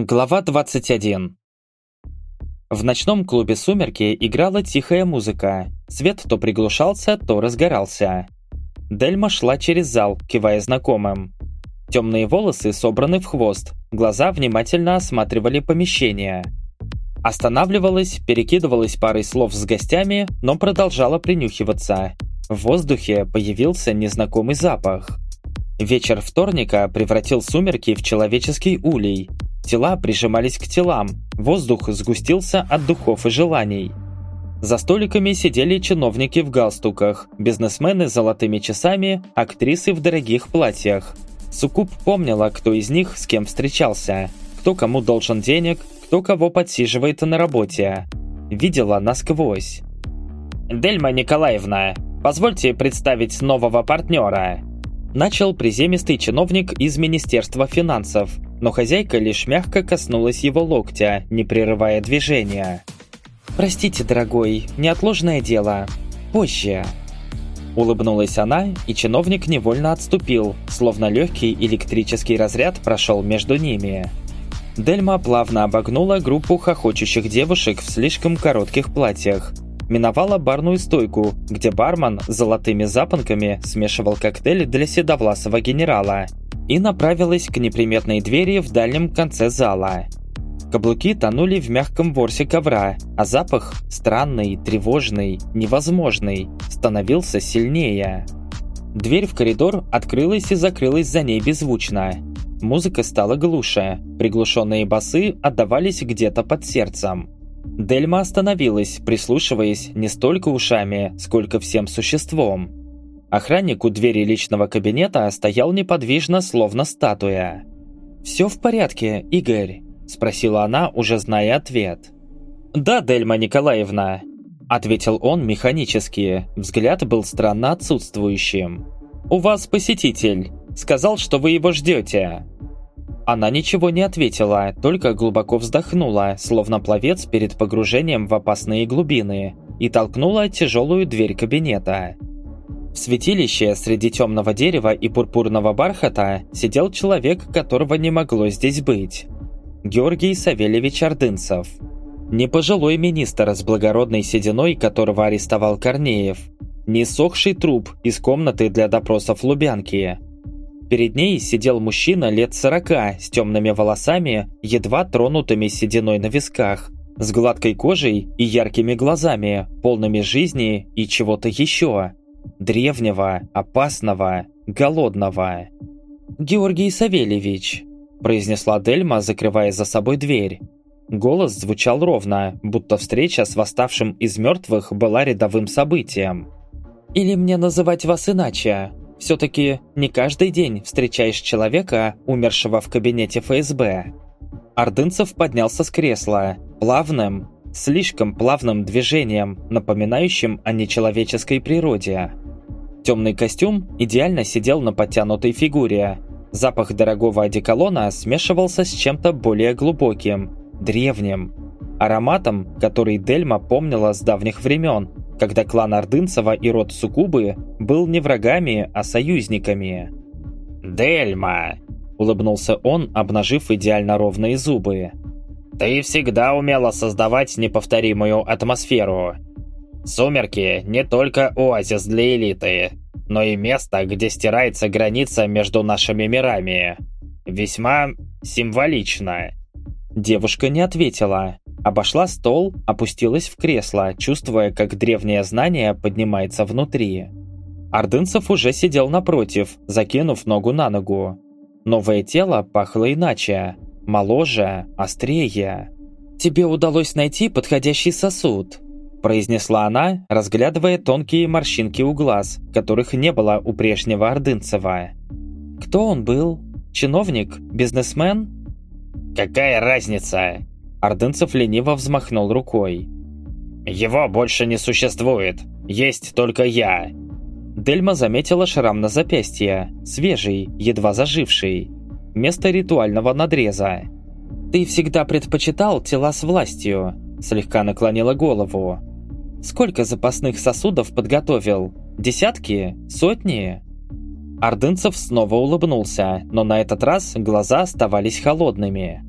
Глава 21 В ночном клубе «Сумерки» играла тихая музыка. Свет то приглушался, то разгорался. Дельма шла через зал, кивая знакомым. Темные волосы собраны в хвост, глаза внимательно осматривали помещение. Останавливалась, перекидывалась парой слов с гостями, но продолжала принюхиваться. В воздухе появился незнакомый запах. Вечер вторника превратил сумерки в человеческий улей, Тела прижимались к телам, воздух сгустился от духов и желаний. За столиками сидели чиновники в галстуках, бизнесмены с золотыми часами, актрисы в дорогих платьях. Сукуб помнила, кто из них с кем встречался, кто кому должен денег, кто кого подсиживает на работе. Видела насквозь. «Дельма Николаевна, позвольте представить нового партнера», начал приземистый чиновник из Министерства финансов, но хозяйка лишь мягко коснулась его локтя, не прерывая движения. «Простите, дорогой, неотложное дело. Позже». Улыбнулась она, и чиновник невольно отступил, словно легкий электрический разряд прошел между ними. Дельма плавно обогнула группу хохочущих девушек в слишком коротких платьях, миновала барную стойку, где бармен с золотыми запонками смешивал коктейли для седовласого генерала, и направилась к неприметной двери в дальнем конце зала. Каблуки тонули в мягком ворсе ковра, а запах, странный, тревожный, невозможный, становился сильнее. Дверь в коридор открылась и закрылась за ней беззвучно. Музыка стала глуше, приглушенные басы отдавались где-то под сердцем. Дельма остановилась, прислушиваясь не столько ушами, сколько всем существом. Охранник у двери личного кабинета стоял неподвижно, словно статуя. «Все в порядке, Игорь?» – спросила она, уже зная ответ. «Да, Дельма Николаевна», – ответил он механически, взгляд был странно отсутствующим. «У вас посетитель. Сказал, что вы его ждете». Она ничего не ответила, только глубоко вздохнула, словно пловец перед погружением в опасные глубины, и толкнула тяжелую дверь кабинета. В святилище среди темного дерева и пурпурного бархата сидел человек, которого не могло здесь быть. Георгий Савельевич Ордынцев. Не пожилой министр с благородной сединой, которого арестовал Корнеев. Не сохший труп из комнаты для допросов Лубянки. Перед ней сидел мужчина лет сорока с темными волосами, едва тронутыми сединой на висках, с гладкой кожей и яркими глазами, полными жизни и чего-то еще. Древнего, опасного, голодного. «Георгий Савельевич», – произнесла Дельма, закрывая за собой дверь. Голос звучал ровно, будто встреча с восставшим из мертвых была рядовым событием. «Или мне называть вас иначе?» Все-таки не каждый день встречаешь человека, умершего в кабинете ФСБ. Ордынцев поднялся с кресла, плавным, слишком плавным движением, напоминающим о нечеловеческой природе. Темный костюм идеально сидел на подтянутой фигуре. Запах дорогого одеколона смешивался с чем-то более глубоким, древним. Ароматом, который Дельма помнила с давних времен, когда клан Ордынцева и род Сукубы был не врагами, а союзниками. «Дельма!» – улыбнулся он, обнажив идеально ровные зубы. «Ты всегда умела создавать неповторимую атмосферу. Сумерки – не только оазис для элиты, но и место, где стирается граница между нашими мирами. Весьма символично». Девушка не ответила. Обошла стол, опустилась в кресло, чувствуя, как древнее знание поднимается внутри. Ордынцев уже сидел напротив, закинув ногу на ногу. Новое тело пахло иначе, моложе, острее. «Тебе удалось найти подходящий сосуд», произнесла она, разглядывая тонкие морщинки у глаз, которых не было у прежнего Ордынцева. «Кто он был? Чиновник? Бизнесмен?» «Какая разница?» Ордынцев лениво взмахнул рукой. «Его больше не существует. Есть только я». Дельма заметила шрам на запястье, свежий, едва заживший. Место ритуального надреза. «Ты всегда предпочитал тела с властью», слегка наклонила голову. «Сколько запасных сосудов подготовил? Десятки? Сотни?» Ордынцев снова улыбнулся, но на этот раз глаза оставались холодными.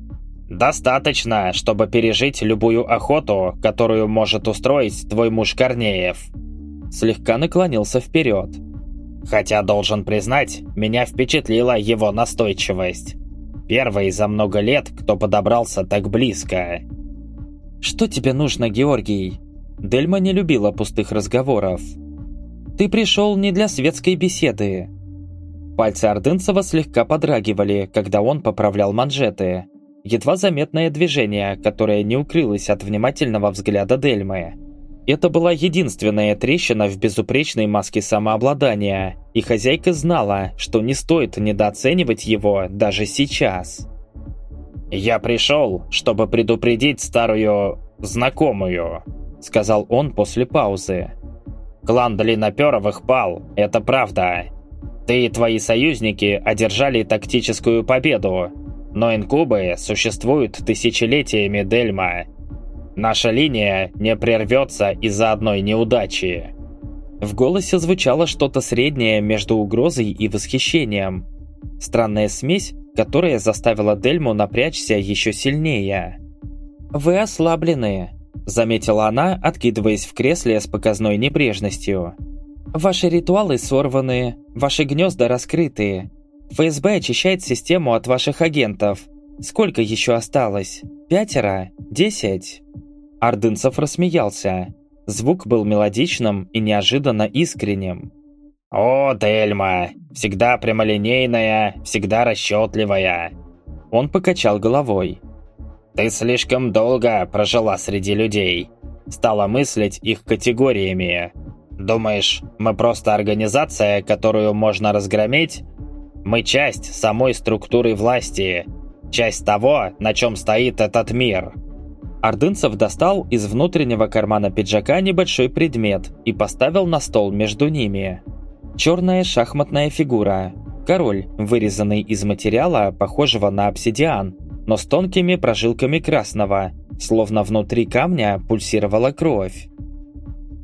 «Достаточно, чтобы пережить любую охоту, которую может устроить твой муж Корнеев». Слегка наклонился вперед. Хотя, должен признать, меня впечатлила его настойчивость. Первый за много лет, кто подобрался так близко. «Что тебе нужно, Георгий?» Дельма не любила пустых разговоров. «Ты пришел не для светской беседы». Пальцы Ордынцева слегка подрагивали, когда он поправлял манжеты. Едва заметное движение, которое не укрылось от внимательного взгляда Дельмы. Это была единственная трещина в безупречной маске самообладания, и хозяйка знала, что не стоит недооценивать его даже сейчас. «Я пришел, чтобы предупредить старую... знакомую», — сказал он после паузы. «Клан Длинноперовых пал, это правда. Ты и твои союзники одержали тактическую победу, но инкубы существуют тысячелетиями Дельма. Наша линия не прервется из-за одной неудачи». В голосе звучало что-то среднее между угрозой и восхищением. Странная смесь, которая заставила Дельму напрячься еще сильнее. «Вы ослаблены», – заметила она, откидываясь в кресле с показной небрежностью. «Ваши ритуалы сорваны, ваши гнезда раскрыты. ФСБ очищает систему от ваших агентов. Сколько еще осталось? Пятеро? Десять?» Ордынцев рассмеялся. Звук был мелодичным и неожиданно искренним. «О, Тельма! Всегда прямолинейная, всегда расчетливая!» Он покачал головой. «Ты слишком долго прожила среди людей. Стала мыслить их категориями. Думаешь, мы просто организация, которую можно разгромить? Мы часть самой структуры власти, часть того, на чем стоит этот мир». Ордынцев достал из внутреннего кармана пиджака небольшой предмет и поставил на стол между ними. Черная шахматная фигура. Король, вырезанный из материала, похожего на обсидиан, но с тонкими прожилками красного, словно внутри камня пульсировала кровь.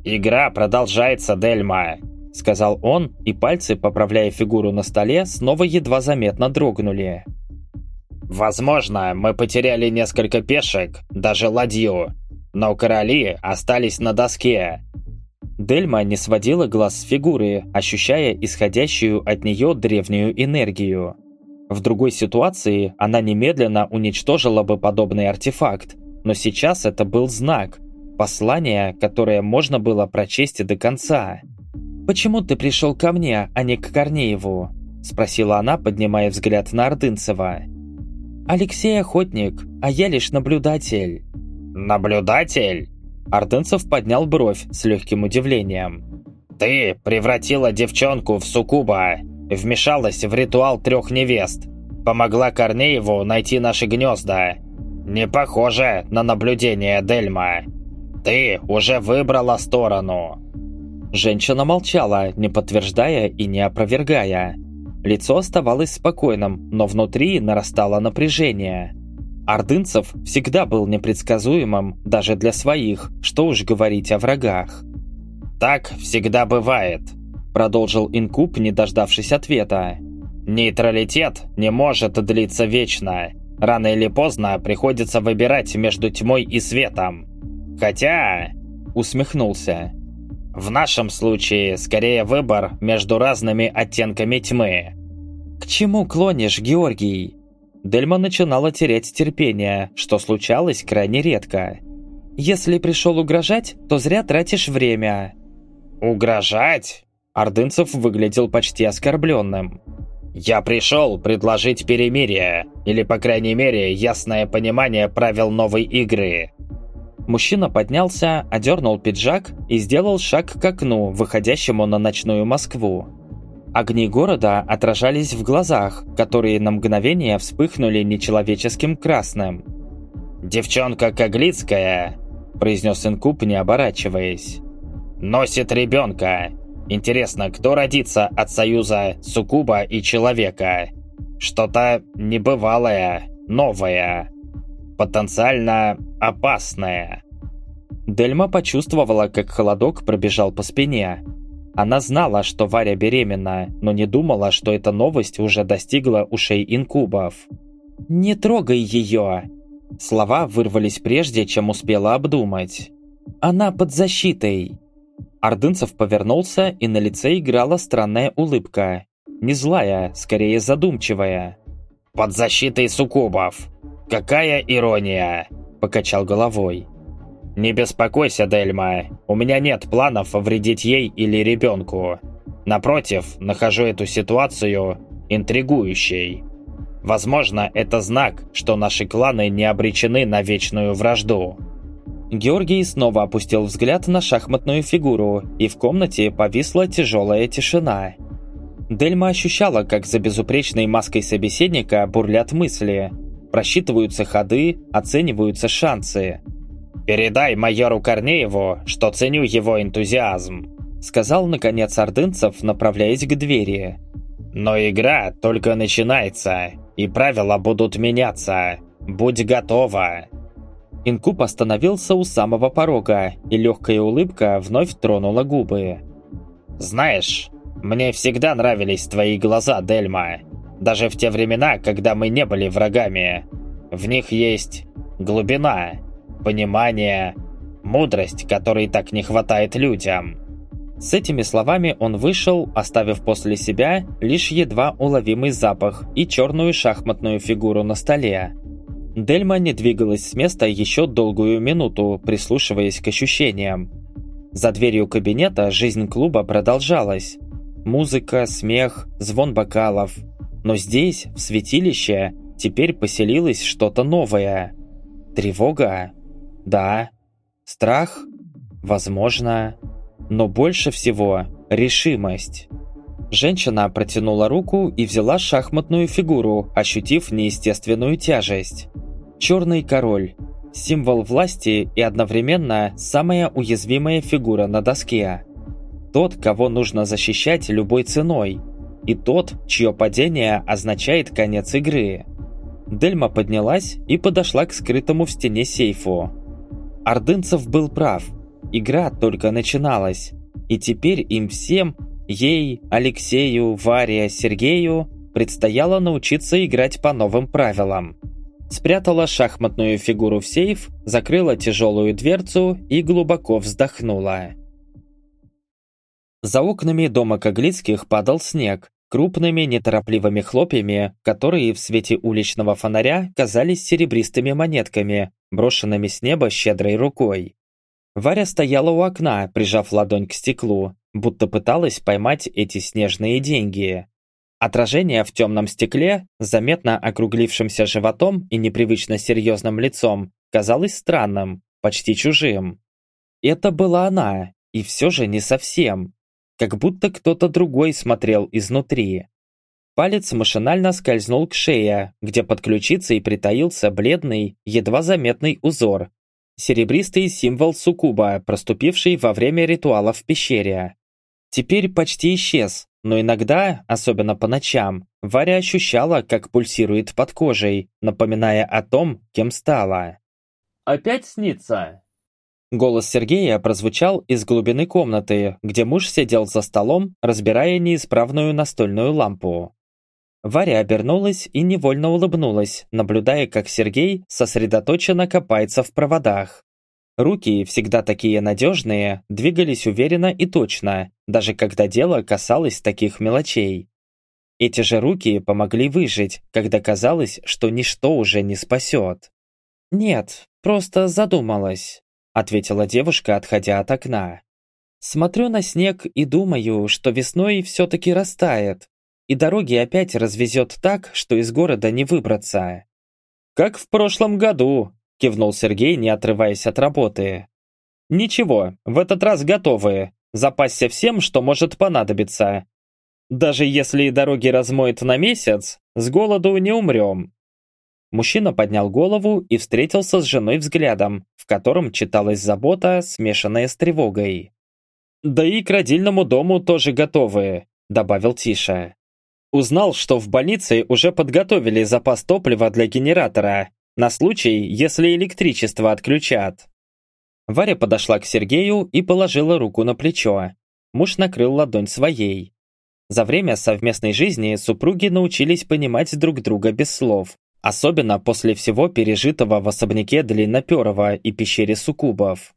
«Игра продолжается, Дельма», — сказал он, и пальцы, поправляя фигуру на столе, снова едва заметно дрогнули. Возможно, мы потеряли несколько пешек, даже ладью, но короли остались на доске. Дельма не сводила глаз с фигуры, ощущая исходящую от нее древнюю энергию. В другой ситуации она немедленно уничтожила бы подобный артефакт, но сейчас это был знак, послание, которое можно было прочесть до конца. «Почему ты пришел ко мне, а не к Корнееву?» – спросила она, поднимая взгляд на Ордынцева. «Алексей охотник, а я лишь наблюдатель». «Наблюдатель?» Артенцев поднял бровь с легким удивлением. «Ты превратила девчонку в суккуба, вмешалась в ритуал трех невест, помогла Корнееву найти наши гнезда. Не похоже на наблюдение Дельма. Ты уже выбрала сторону». Женщина молчала, не подтверждая и не опровергая. Лицо оставалось спокойным, но внутри нарастало напряжение. Ордынцев всегда был непредсказуемым даже для своих, что уж говорить о врагах. «Так всегда бывает», – продолжил Инкуб, не дождавшись ответа. «Нейтралитет не может длиться вечно. Рано или поздно приходится выбирать между тьмой и светом. Хотя...» – усмехнулся. В нашем случае, скорее выбор между разными оттенками тьмы. «К чему клонишь, Георгий?» Дельма начинала терять терпение, что случалось крайне редко. «Если пришел угрожать, то зря тратишь время». «Угрожать?» Ордынцев выглядел почти оскорбленным. «Я пришел предложить перемирие, или, по крайней мере, ясное понимание правил новой игры. Мужчина поднялся, одернул пиджак и сделал шаг к окну, выходящему на ночную Москву. Огни города отражались в глазах, которые на мгновение вспыхнули нечеловеческим красным. «Девчонка Коглицкая», – произнес Инкуб, не оборачиваясь, – «носит ребенка. Интересно, кто родится от союза суккуба и человека? Что-то небывалое, новое» потенциально опасное. Дельма почувствовала, как холодок пробежал по спине. Она знала, что Варя беременна, но не думала, что эта новость уже достигла ушей инкубов. «Не трогай ее!» Слова вырвались прежде, чем успела обдумать. «Она под защитой!» Ордынцев повернулся, и на лице играла странная улыбка. Не злая, скорее задумчивая. «Под защитой суккубов! Какая ирония!» – покачал головой. «Не беспокойся, Дельма, у меня нет планов вредить ей или ребенку. Напротив, нахожу эту ситуацию интригующей. Возможно, это знак, что наши кланы не обречены на вечную вражду». Георгий снова опустил взгляд на шахматную фигуру, и в комнате повисла тяжелая тишина. Дельма ощущала, как за безупречной маской собеседника бурлят мысли. Просчитываются ходы, оцениваются шансы. «Передай майору Корнееву, что ценю его энтузиазм», сказал, наконец, Ордынцев, направляясь к двери. «Но игра только начинается, и правила будут меняться. Будь готова!» Инкуб остановился у самого порога, и легкая улыбка вновь тронула губы. «Знаешь, мне всегда нравились твои глаза, Дельма. Даже в те времена, когда мы не были врагами. В них есть глубина, понимание, мудрость, которой так не хватает людям. С этими словами он вышел, оставив после себя лишь едва уловимый запах и черную шахматную фигуру на столе. Дельма не двигалась с места еще долгую минуту, прислушиваясь к ощущениям. За дверью кабинета жизнь клуба продолжалась. Музыка, смех, звон бокалов. Но здесь, в святилище, теперь поселилось что-то новое. Тревога? Да. Страх? Возможно. Но больше всего решимость. Женщина протянула руку и взяла шахматную фигуру, ощутив неестественную тяжесть. Черный король. Символ власти и одновременно самая уязвимая фигура на доске. Тот, кого нужно защищать любой ценой. И тот, чье падение означает конец игры. Дельма поднялась и подошла к скрытому в стене сейфу. Ордынцев был прав. Игра только начиналась. И теперь им всем, ей, Алексею, Варе, Сергею, предстояло научиться играть по новым правилам. Спрятала шахматную фигуру в сейф, закрыла тяжелую дверцу и глубоко вздохнула. За окнами дома Коглицких падал снег, крупными неторопливыми хлопьями, которые в свете уличного фонаря казались серебристыми монетками, брошенными с неба щедрой рукой. Варя стояла у окна, прижав ладонь к стеклу, будто пыталась поймать эти снежные деньги. Отражение в темном стекле, заметно округлившимся животом и непривычно серьезным лицом, казалось странным, почти чужим. Это была она, и все же не совсем как будто кто-то другой смотрел изнутри. Палец машинально скользнул к шее, где под ключицей притаился бледный, едва заметный узор. Серебристый символ суккуба, проступивший во время ритуала в пещере. Теперь почти исчез, но иногда, особенно по ночам, Варя ощущала, как пульсирует под кожей, напоминая о том, кем стала. «Опять снится?» Голос Сергея прозвучал из глубины комнаты, где муж сидел за столом, разбирая неисправную настольную лампу. Варя обернулась и невольно улыбнулась, наблюдая, как Сергей сосредоточенно копается в проводах. Руки, всегда такие надежные, двигались уверенно и точно, даже когда дело касалось таких мелочей. Эти же руки помогли выжить, когда казалось, что ничто уже не спасет. «Нет, просто задумалась», ответила девушка, отходя от окна. Смотрю на снег и думаю, что весной все-таки растает, и дороги опять развезет так, что из города не выбраться. «Как в прошлом году», – кивнул Сергей, не отрываясь от работы. «Ничего, в этот раз готовы. Запасся всем, что может понадобиться. Даже если дороги размоет на месяц, с голоду не умрем. Мужчина поднял голову и встретился с женой взглядом, в котором читалась забота, смешанная с тревогой. «Да и к родильному дому тоже готовы», – добавил Тиша. Узнал, что в больнице уже подготовили запас топлива для генератора, на случай, если электричество отключат. Варя подошла к Сергею и положила руку на плечо. Муж накрыл ладонь своей. За время совместной жизни супруги научились понимать друг друга без слов, Особенно после всего пережитого в особняке Длинноперова и пещере Сукубов.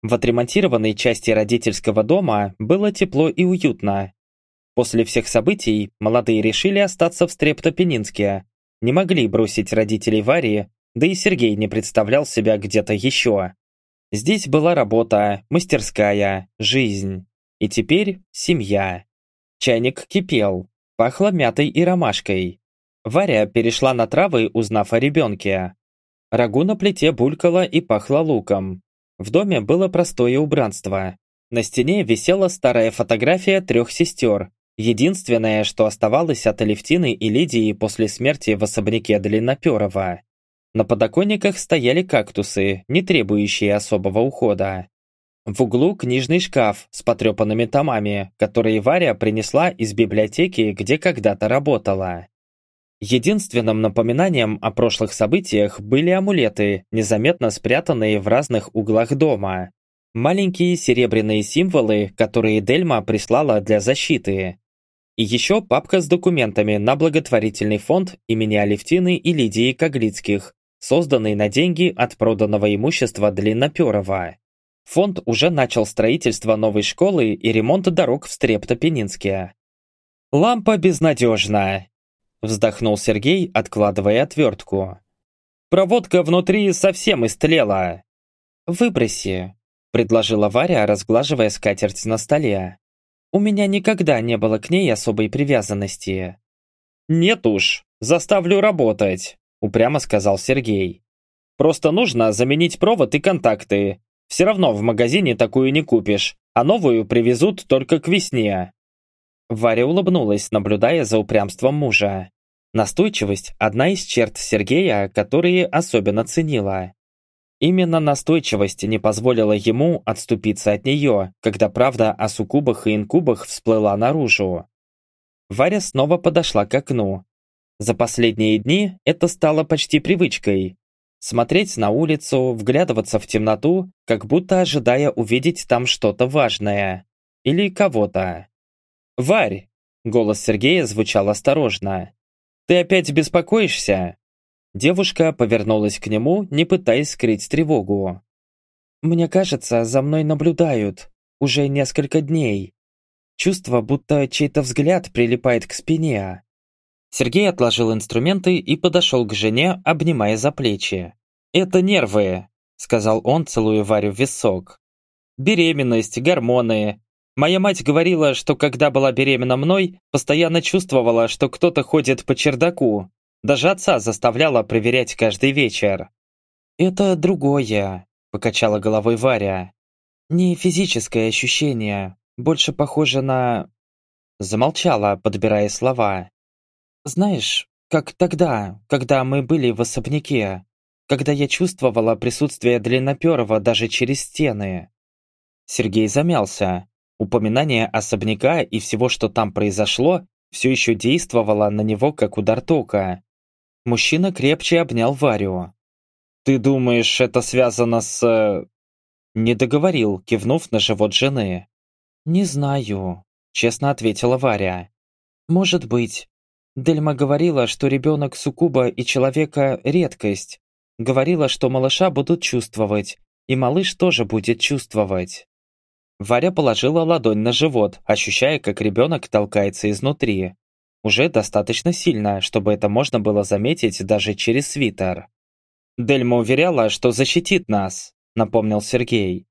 В отремонтированной части родительского дома было тепло и уютно. После всех событий молодые решили остаться в Стрептопенинске. Не могли бросить родителей Варии, да и Сергей не представлял себя где-то еще. Здесь была работа, мастерская, жизнь. И теперь семья. Чайник кипел, пахло мятой и ромашкой. Варя перешла на травы, узнав о ребенке. Рагу на плите булькало и пахло луком. В доме было простое убранство. На стене висела старая фотография трех сестер. Единственное, что оставалось от Алевтины и Лидии после смерти в особняке Длинноперова. На подоконниках стояли кактусы, не требующие особого ухода. В углу книжный шкаф с потрепанными томами, которые Варя принесла из библиотеки, где когда-то работала. Единственным напоминанием о прошлых событиях были амулеты, незаметно спрятанные в разных углах дома. Маленькие серебряные символы, которые Дельма прислала для защиты. И еще папка с документами на благотворительный фонд имени Алевтины и Лидии Коглицких, созданный на деньги от проданного имущества Длинноперова. Фонд уже начал строительство новой школы и ремонт дорог в Стрептопенинске. «Лампа безнадежна», Вздохнул Сергей, откладывая отвертку. «Проводка внутри совсем истлела». «Выброси», — предложила Варя, разглаживая скатерть на столе. «У меня никогда не было к ней особой привязанности». «Нет уж, заставлю работать», — упрямо сказал Сергей. «Просто нужно заменить провод и контакты. Все равно в магазине такую не купишь, а новую привезут только к весне». Варя улыбнулась, наблюдая за упрямством мужа. Настойчивость – одна из черт Сергея, которые особенно ценила. Именно настойчивость не позволила ему отступиться от нее, когда правда о суккубах и инкубах всплыла наружу. Варя снова подошла к окну. За последние дни это стало почти привычкой. Смотреть на улицу, вглядываться в темноту, как будто ожидая увидеть там что-то важное. Или кого-то. «Варь!» – голос Сергея звучал осторожно. «Ты опять беспокоишься?» Девушка повернулась к нему, не пытаясь скрыть тревогу. «Мне кажется, за мной наблюдают. Уже несколько дней. Чувство, будто чей-то взгляд прилипает к спине». Сергей отложил инструменты и подошел к жене, обнимая за плечи. «Это нервы», — сказал он, целуя Варю в висок. «Беременность, гормоны, Моя мать говорила, что когда была беременна мной, постоянно чувствовала, что кто-то ходит по чердаку. Даже отца заставляла проверять каждый вечер. «Это другое», — покачала головой Варя. «Не физическое ощущение, больше похоже на...» Замолчала, подбирая слова. «Знаешь, как тогда, когда мы были в особняке, когда я чувствовала присутствие длинноперого даже через стены». Сергей замялся. Упоминание особняка и всего, что там произошло, все еще действовало на него как удар тока. Мужчина крепче обнял Варю. «Ты думаешь, это связано с...» э, Не договорил, кивнув на живот жены. «Не знаю», — честно ответила Варя. «Может быть. Дельма говорила, что ребенок суккуба и человека — редкость. Говорила, что малыша будут чувствовать, и малыш тоже будет чувствовать. Варя положила ладонь на живот, ощущая, как ребенок толкается изнутри. Уже достаточно сильно, чтобы это можно было заметить даже через свитер. «Дельма уверяла, что защитит нас», — напомнил Сергей.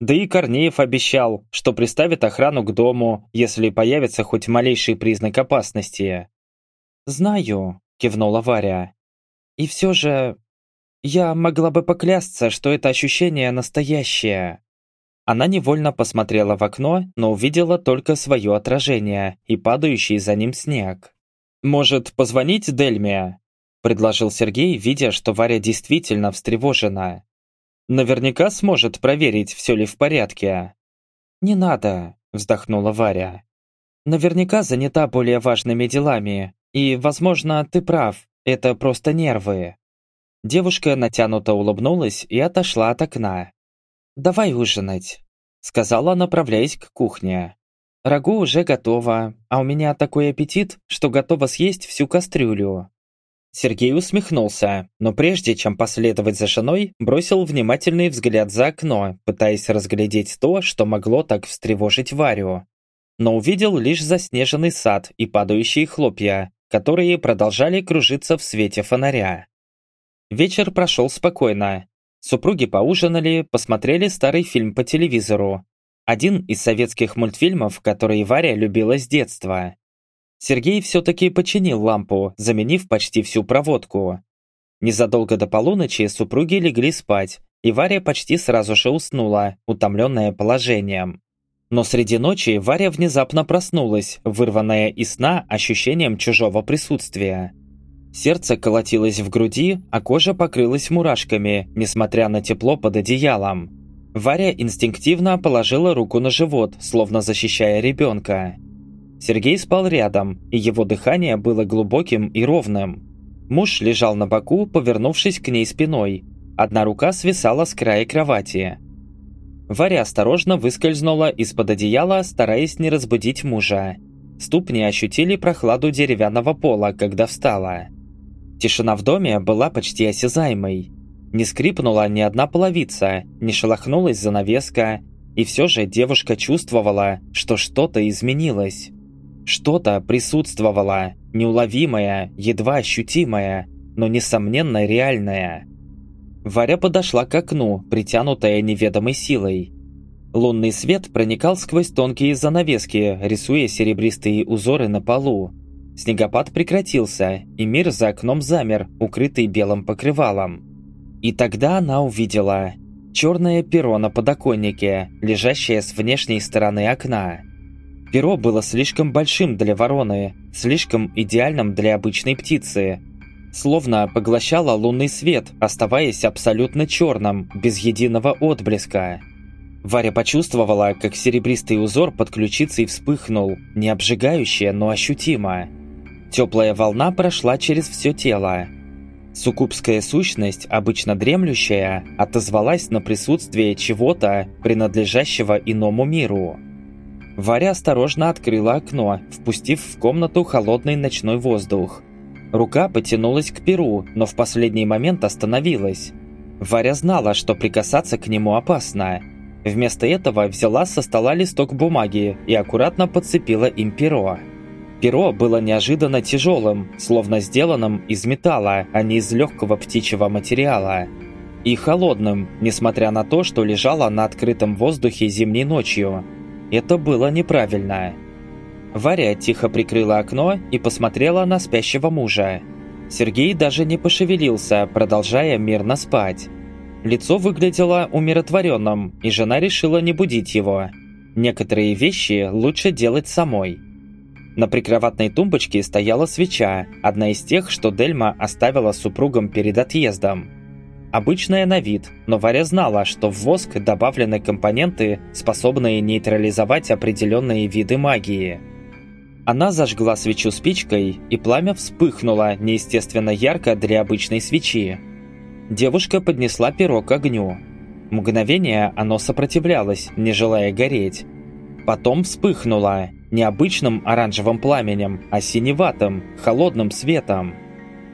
Да и Корнеев обещал, что приставит охрану к дому, если появится хоть малейший признак опасности. «Знаю», — кивнула Варя. «И все же я могла бы поклясться, что это ощущение настоящее». Она невольно посмотрела в окно, но увидела только свое отражение и падающий за ним снег. «Может, позвонить Дельме?» – предложил Сергей, видя, что Варя действительно встревожена. «Наверняка сможет проверить, все ли в порядке». «Не надо», – вздохнула Варя. «Наверняка занята более важными делами, и, возможно, ты прав, это просто нервы». Девушка натянуто улыбнулась и отошла от окна. «Давай ужинать», — сказала, направляясь к кухне. «Рагу уже готово, а у меня такой аппетит, что готова съесть всю кастрюлю». Сергей усмехнулся, но прежде чем последовать за женой, бросил внимательный взгляд за окно, пытаясь разглядеть то, что могло так встревожить Варю. Но увидел лишь заснеженный сад и падающие хлопья, которые продолжали кружиться в свете фонаря. Вечер прошел спокойно. Супруги поужинали, посмотрели старый фильм по телевизору. Один из советских мультфильмов, которые Варя любила с детства. Сергей все-таки починил лампу, заменив почти всю проводку. Незадолго до полуночи супруги легли спать, и Варя почти сразу же уснула, утомленная положением. Но среди ночи Варя внезапно проснулась, вырванная из сна ощущением чужого присутствия. Сердце колотилось в груди, а кожа покрылась мурашками, несмотря на тепло под одеялом. Варя инстинктивно положила руку на живот, словно защищая ребенка. Сергей спал рядом, и его дыхание было глубоким и ровным. Муж лежал на боку, повернувшись к ней спиной. Одна рука свисала с края кровати. Варя осторожно выскользнула из-под одеяла, стараясь не разбудить мужа. Ступни ощутили прохладу деревянного пола, когда встала. Тишина в доме была почти осязаемой. Не скрипнула ни одна половица, не шелохнулась занавеска, и все же девушка чувствовала, что что-то изменилось. Что-то присутствовало, неуловимое, едва ощутимое, но несомненно реальное. Варя подошла к окну, притянутая неведомой силой. Лунный свет проникал сквозь тонкие занавески, рисуя серебристые узоры на полу. Снегопад прекратился, и мир за окном замер, укрытый белым покрывалом. И тогда она увидела черное перо на подоконнике, лежащее с внешней стороны окна. Перо было слишком большим для вороны, слишком идеальным для обычной птицы. Словно поглощало лунный свет, оставаясь абсолютно черным, без единого отблеска. Варя почувствовала, как серебристый узор под ключицей вспыхнул, не обжигающе, но ощутимо. Теплая волна прошла через все тело. Суккубская сущность, обычно дремлющая, отозвалась на присутствие чего-то, принадлежащего иному миру. Варя осторожно открыла окно, впустив в комнату холодный ночной воздух. Рука потянулась к перу, но в последний момент остановилась. Варя знала, что прикасаться к нему опасно. Вместо этого взяла со стола листок бумаги и аккуратно подцепила им перо. Перо было неожиданно тяжелым, словно сделанным из металла, а не из легкого птичьего материала. И холодным, несмотря на то, что лежало на открытом воздухе зимней ночью. Это было неправильно. Варя тихо прикрыла окно и посмотрела на спящего мужа. Сергей даже не пошевелился, продолжая мирно спать. Лицо выглядело умиротворенным, и жена решила не будить его. Некоторые вещи лучше делать самой. На прикроватной тумбочке стояла свеча, одна из тех, что Дельма оставила супругам перед отъездом. Обычная на вид, но Варя знала, что в воск добавлены компоненты, способные нейтрализовать определенные виды магии. Она зажгла свечу спичкой, и пламя вспыхнуло неестественно ярко для обычной свечи. Девушка поднесла перо к огню. Мгновение оно сопротивлялось, не желая гореть. Потом вспыхнуло, не обычным оранжевым пламенем, а синеватым, холодным светом.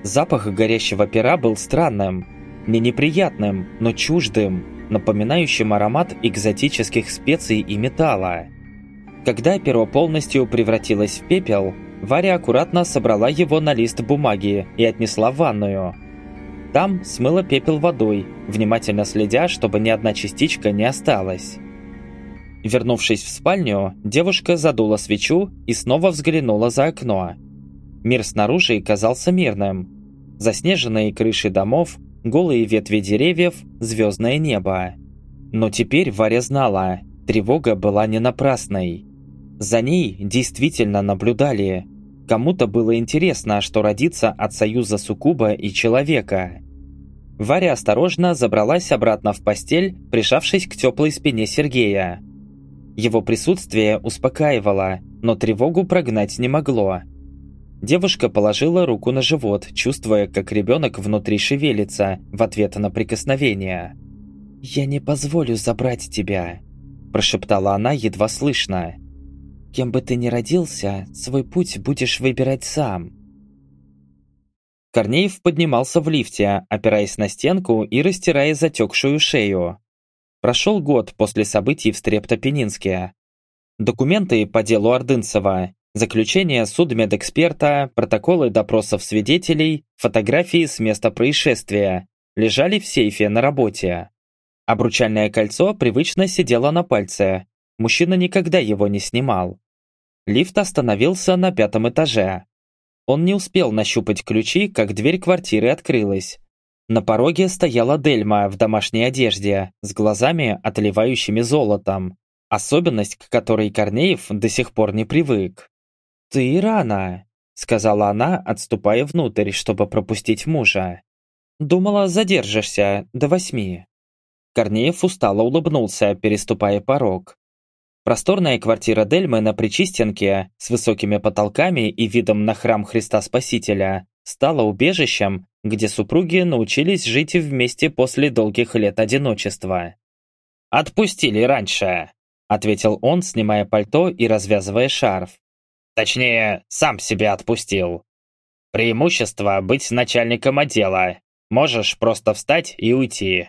Запах горящего пера был странным, не неприятным, но чуждым, напоминающим аромат экзотических специй и металла. Когда перо полностью превратилось в пепел, Варя аккуратно собрала его на лист бумаги и отнесла в ванную. Там смыла пепел водой, внимательно следя, чтобы ни одна частичка не осталась. Вернувшись в спальню, девушка задула свечу и снова взглянула за окно. Мир снаружи казался мирным. Заснеженные крыши домов, голые ветви деревьев, звездное небо. Но теперь Варя знала, тревога была не напрасной. За ней действительно наблюдали. Кому-то было интересно, что родится от союза суккуба и человека. Варя осторожно забралась обратно в постель, прижавшись к теплой спине Сергея. Его присутствие успокаивало, но тревогу прогнать не могло. Девушка положила руку на живот, чувствуя, как ребенок внутри шевелится в ответ на прикосновение. «Я не позволю забрать тебя», – прошептала она едва слышно. «Кем бы ты ни родился, свой путь будешь выбирать сам. Корнеев поднимался в лифте, опираясь на стенку и растирая затекшую шею. Прошел год после событий в Стрептопенинске. Документы по делу Ордынцева, заключение судмедэксперта, протоколы допросов свидетелей, фотографии с места происшествия лежали в сейфе на работе. Обручальное кольцо привычно сидело на пальце. Мужчина никогда его не снимал. Лифт остановился на пятом этаже. Он не успел нащупать ключи, как дверь квартиры открылась. На пороге стояла Дельма в домашней одежде, с глазами, отливающими золотом. Особенность, к которой Корнеев до сих пор не привык. «Ты рано», — сказала она, отступая внутрь, чтобы пропустить мужа. «Думала, задержишься до восьми». Корнеев устало улыбнулся, переступая порог. Просторная квартира Дельмы на Причистенке с высокими потолками и видом на храм Христа Спасителя стала убежищем, где супруги научились жить вместе после долгих лет одиночества. «Отпустили раньше», — ответил он, снимая пальто и развязывая шарф. «Точнее, сам себя отпустил. Преимущество быть начальником отдела. Можешь просто встать и уйти».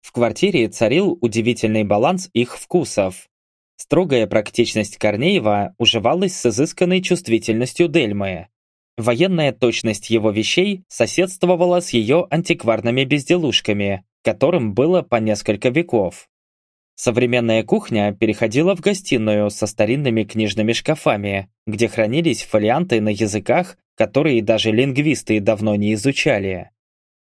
В квартире царил удивительный баланс их вкусов. Строгая практичность Корнеева уживалась с изысканной чувствительностью Дельмы. Военная точность его вещей соседствовала с ее антикварными безделушками, которым было по несколько веков. Современная кухня переходила в гостиную со старинными книжными шкафами, где хранились фолианты на языках, которые даже лингвисты давно не изучали.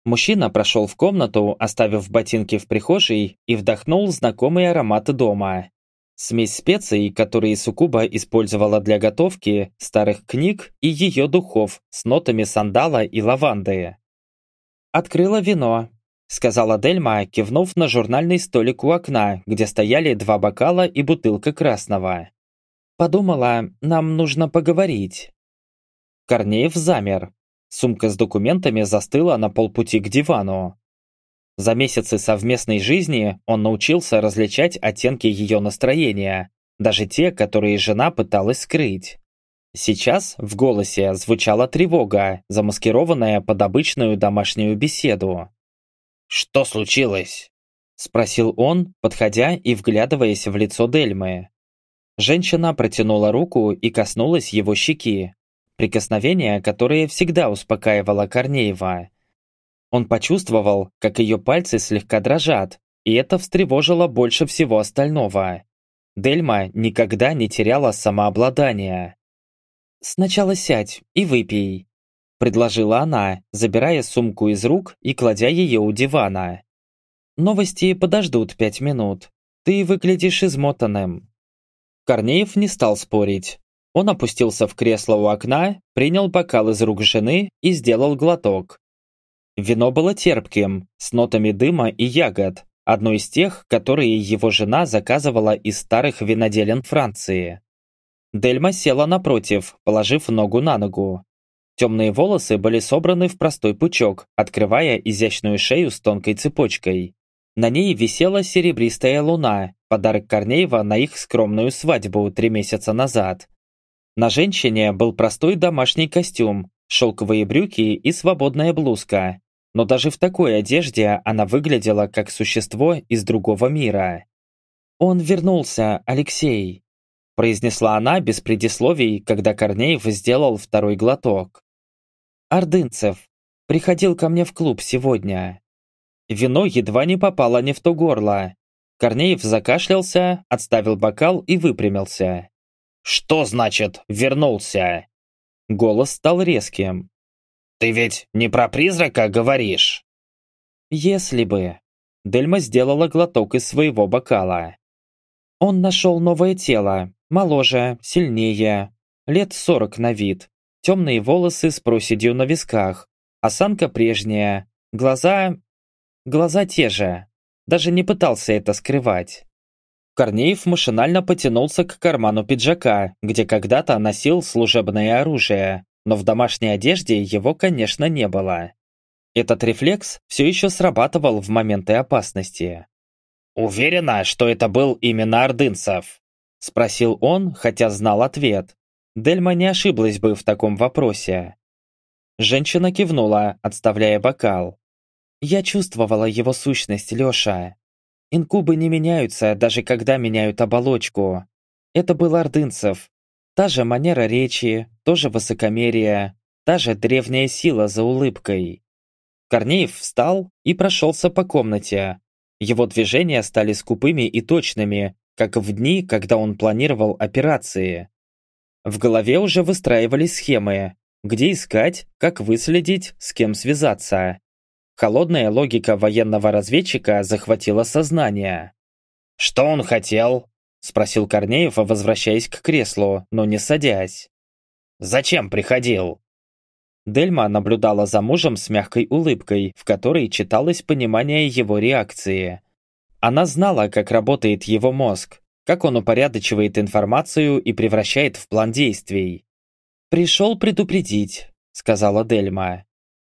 Мужчина прошел в комнату, оставив ботинки в прихожей, и вдохнул знакомые ароматы дома. Смесь специй, которые Сукуба использовала для готовки, старых книг и ее духов с нотами сандала и лаванды. «Открыла вино», — сказала Дельма, кивнув на журнальный столик у окна, где стояли два бокала и бутылка красного. «Подумала, нам нужно поговорить». Корнеев замер. Сумка с документами застыла на полпути к дивану. За месяцы совместной жизни он научился различать оттенки ее настроения, даже те, которые жена пыталась скрыть. Сейчас в голосе звучала тревога, замаскированная под обычную домашнюю беседу. «Что случилось?» – спросил он, подходя и вглядываясь в лицо Дельмы. Женщина протянула руку и коснулась его щеки. Прикосновение, которое всегда успокаивало Корнеева. Он почувствовал, как ее пальцы слегка дрожат, и это встревожило больше всего остального. Дельма никогда не теряла самообладания. «Сначала сядь и выпей», – предложила она, забирая сумку из рук и кладя ее у дивана. «Новости подождут пять минут. Ты выглядишь измотанным». Корнеев не стал спорить. Он опустился в кресло у окна, принял бокал из рук жены и сделал глоток. Вино было терпким, с нотами дыма и ягод, одно из тех, которые его жена заказывала из старых виноделен Франции. Дельма села напротив, положив ногу на ногу. Темные волосы были собраны в простой пучок, открывая изящную шею с тонкой цепочкой. На ней висела серебристая луна, подарок Корнеева на их скромную свадьбу три месяца назад. На женщине был простой домашний костюм, шелковые брюки и свободная блузка но даже в такой одежде она выглядела как существо из другого мира. «Он вернулся, Алексей», – произнесла она без предисловий, когда Корнеев сделал второй глоток. «Ордынцев приходил ко мне в клуб сегодня». Вино едва не попало не в то горло. Корнеев закашлялся, отставил бокал и выпрямился. «Что значит «вернулся»?» Голос стал резким. Ты ведь не про призрака говоришь?» «Если бы...» Дельма сделала глоток из своего бокала. Он нашел новое тело, моложе, сильнее, лет сорок на вид, темные волосы с проседью на висках, осанка прежняя, глаза... глаза те же. Даже не пытался это скрывать. Корнеев машинально потянулся к карману пиджака, где когда-то носил служебное оружие, но в домашней одежде его, конечно, не было. Этот рефлекс все еще срабатывал в моменты опасности. «Уверена, что это был именно Ордынцев?» – спросил он, хотя знал ответ. Дельма не ошиблась бы в таком вопросе. Женщина кивнула, отставляя бокал. «Я чувствовала его сущность, Лёша. Инкубы не меняются, даже когда меняют оболочку. Это был Ордынцев. Та же манера речи, тоже высокомерие, та же древняя сила за улыбкой. Корнеев встал и прошелся по комнате. Его движения стали скупыми и точными, как в дни, когда он планировал операции. В голове уже выстраивались схемы, где искать, как выследить, с кем связаться. Холодная логика военного разведчика захватила сознание. «Что он хотел?» – спросил Корнеев, возвращаясь к креслу, но не садясь. «Зачем приходил?» Дельма наблюдала за мужем с мягкой улыбкой, в которой читалось понимание его реакции. Она знала, как работает его мозг, как он упорядочивает информацию и превращает в план действий. «Пришел предупредить», — сказала Дельма.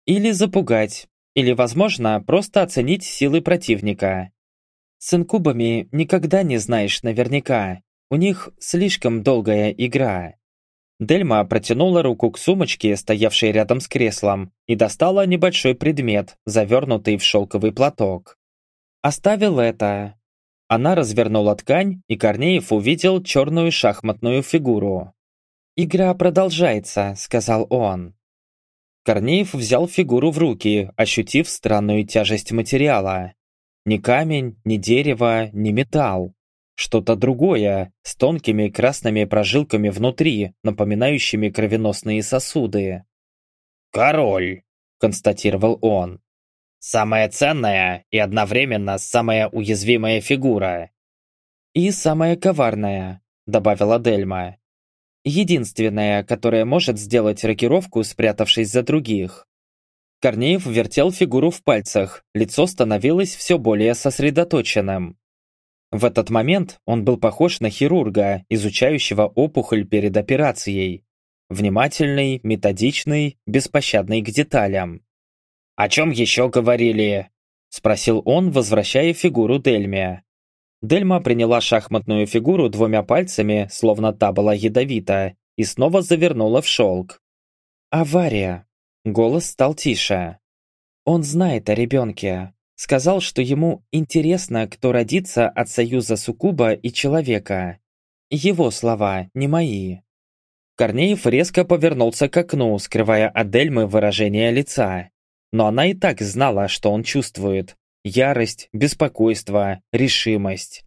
«Или запугать, или, возможно, просто оценить силы противника. С инкубами никогда не знаешь наверняка, у них слишком долгая игра». Дельма протянула руку к сумочке, стоявшей рядом с креслом, и достала небольшой предмет, завернутый в шелковый платок. «Оставил это». Она развернула ткань, и Корнеев увидел черную шахматную фигуру. «Игра продолжается», — сказал он. Корнеев взял фигуру в руки, ощутив странную тяжесть материала. Ни камень, ни дерево, ни металл. Что-то другое, с тонкими красными прожилками внутри, напоминающими кровеносные сосуды. «Король», — констатировал он. «Самая ценная и одновременно самая уязвимая фигура». «И самая коварная», — добавила Дельма. «Единственная, которая может сделать рокировку, спрятавшись за других». Корнеев вертел фигуру в пальцах, лицо становилось все более сосредоточенным. В этот момент он был похож на хирурга, изучающего опухоль перед операцией. Внимательный, методичный, беспощадный к деталям. «О чем еще говорили?» – спросил он, возвращая фигуру Дельме. Дельма приняла шахматную фигуру двумя пальцами, словно та была ядовита, и снова завернула в шелк. «Авария!» Голос стал тише. «Он знает о ребенке. Сказал, что ему интересно, кто родится от союза суккуба и человека. Его слова, не мои. Корнеев резко повернулся к окну, скрывая от Дельмы выражение лица. Но она и так знала, что он чувствует. Ярость, беспокойство, решимость.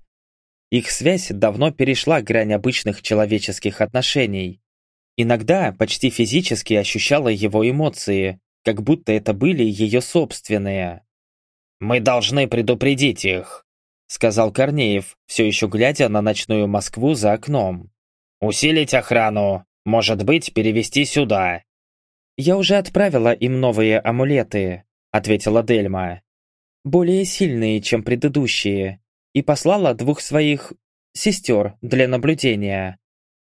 Их связь давно перешла грань обычных человеческих отношений. Иногда почти физически ощущала его эмоции, как будто это были ее собственные. «Мы должны предупредить их», — сказал Корнеев, все еще глядя на ночную Москву за окном. «Усилить охрану, может быть, перевести сюда». «Я уже отправила им новые амулеты», — ответила Дельма. «Более сильные, чем предыдущие, и послала двух своих сестер для наблюдения.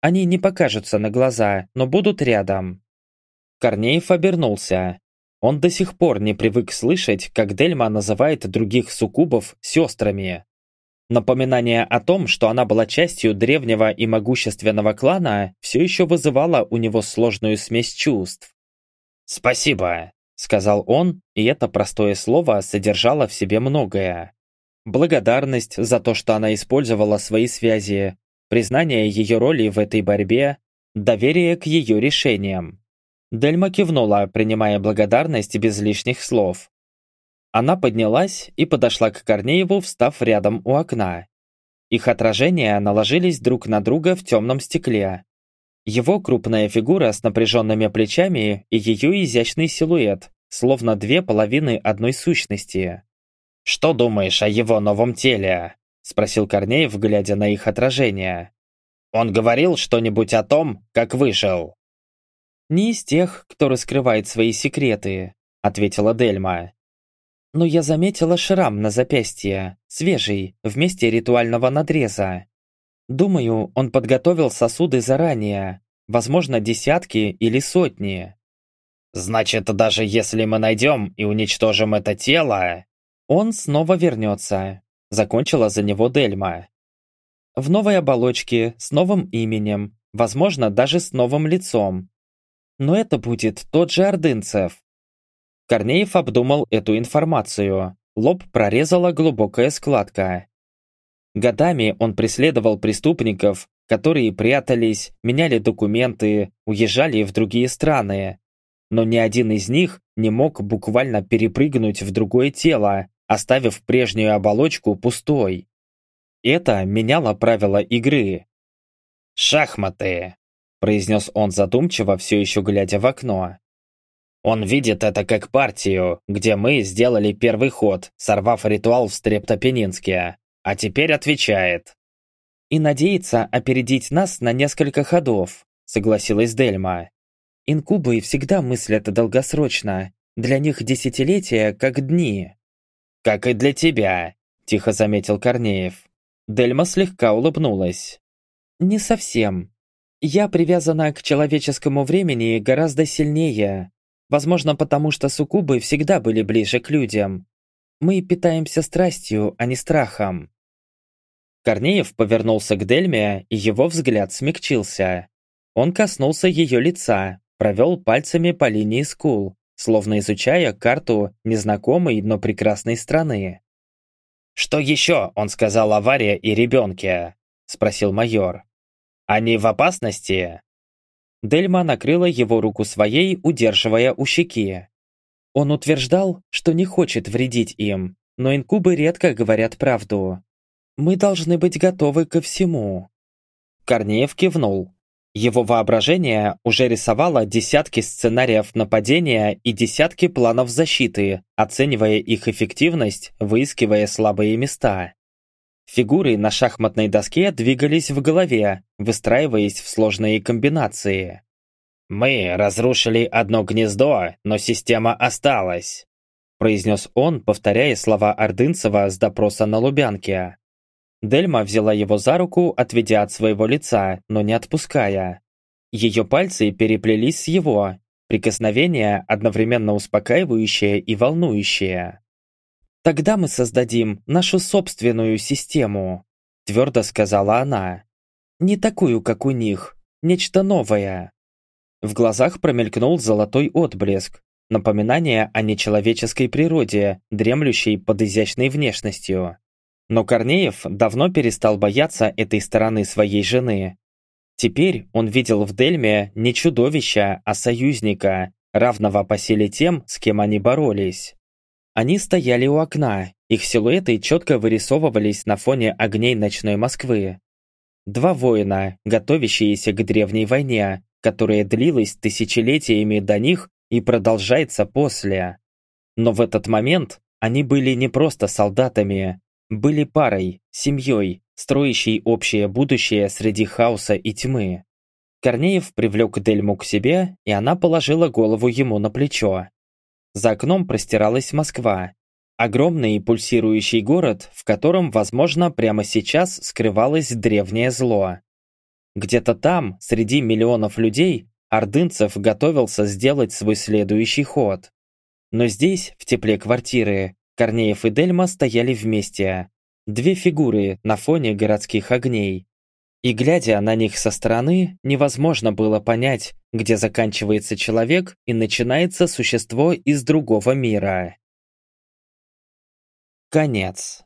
Они не покажутся на глаза, но будут рядом». Корнеев обернулся. Он до сих пор не привык слышать, как Дельма называет других суккубов сестрами. Напоминание о том, что она была частью древнего и могущественного клана, все еще вызывало у него сложную смесь чувств. «Спасибо», — сказал он, и это простое слово содержало в себе многое. Благодарность за то, что она использовала свои связи, признание ее роли в этой борьбе, доверие к ее решениям. Дельма кивнула, принимая благодарность без лишних слов. Она поднялась и подошла к Корнееву, встав рядом у окна. Их отражения наложились друг на друга в темном стекле. Его крупная фигура с напряженными плечами и ее изящный силуэт, словно две половины одной сущности. «Что думаешь о его новом теле?» – спросил Корнеев, глядя на их отражение. «Он говорил что-нибудь о том, как выжил?» «Не из тех, кто раскрывает свои секреты», — ответила Дельма. «Но я заметила шрам на запястье, свежий, в ритуального надреза. Думаю, он подготовил сосуды заранее, возможно, десятки или сотни». «Значит, даже если мы найдем и уничтожим это тело...» «Он снова вернется», — закончила за него Дельма. «В новой оболочке, с новым именем, возможно, даже с новым лицом, но это будет тот же Ордынцев. Корнеев обдумал эту информацию. Лоб прорезала глубокая складка. Годами он преследовал преступников, которые прятались, меняли документы, уезжали в другие страны. Но ни один из них не мог буквально перепрыгнуть в другое тело, оставив прежнюю оболочку пустой. Это меняло правила игры. «Шахматы», – произнес он задумчиво, все еще глядя в окно. «Он видит это как партию, где мы сделали первый ход, сорвав ритуал в Стрептопенинске, а теперь отвечает». «И надеется опередить нас на несколько ходов», – согласилась Дельма. «Инкубы всегда мыслят долгосрочно, для них десятилетия как дни». «Как и для тебя», – тихо заметил Корнеев. Дельма слегка улыбнулась. «Не совсем. Я привязана к человеческому времени гораздо сильнее. Возможно, потому что суккубы всегда были ближе к людям. Мы питаемся страстью, а не страхом». Корнеев повернулся к Дельме, и его взгляд смягчился. Он коснулся ее лица, провел пальцами по линии скул, словно изучая карту незнакомой, но прекрасной страны. «Что еще он сказал о Варе и ребенке?» – спросил майор. «Они в опасности?» Дельма накрыла его руку своей, удерживая у щеки. Он утверждал, что не хочет вредить им, но инкубы редко говорят правду. «Мы должны быть готовы ко всему». Корнеев кивнул. Его воображение уже рисовало десятки сценариев нападения и десятки планов защиты, оценивая их эффективность, выискивая слабые места. Фигуры на шахматной доске двигались в голове, выстраиваясь в сложные комбинации. «Мы разрушили одно гнездо, но система осталась», произнес он, повторяя слова Ордынцева с допроса на Лубянке. Дельма взяла его за руку, отведя от своего лица, но не отпуская. Ее пальцы переплелись с его, прикосновение одновременно успокаивающее и волнующее. «Тогда мы создадим нашу собственную систему», – твердо сказала она. «Не такую, как у них, нечто новое». В глазах промелькнул золотой отблеск, напоминание о нечеловеческой природе, дремлющей под изящной внешностью. Но Корнеев давно перестал бояться этой стороны своей жены. Теперь он видел в Дельме не чудовища, а союзника, равного по силе тем, с кем они боролись. Они стояли у окна, их силуэты четко вырисовывались на фоне огней ночной Москвы. Два воина, готовящиеся к древней войне, которая длилась тысячелетиями до них и продолжается после. Но в этот момент они были не просто солдатами, были парой, семьей, строящей общее будущее среди хаоса и тьмы. Корнеев привлек Дельму к себе, и она положила голову ему на плечо. За окном простиралась Москва. Огромный пульсирующий город, в котором, возможно, прямо сейчас скрывалось древнее зло. Где-то там, среди миллионов людей, Ордынцев готовился сделать свой следующий ход. Но здесь, в тепле квартиры, Корнеев и Дельма стояли вместе. Две фигуры на фоне городских огней. И глядя на них со стороны, невозможно было понять, где заканчивается человек и начинается существо из другого мира. Конец.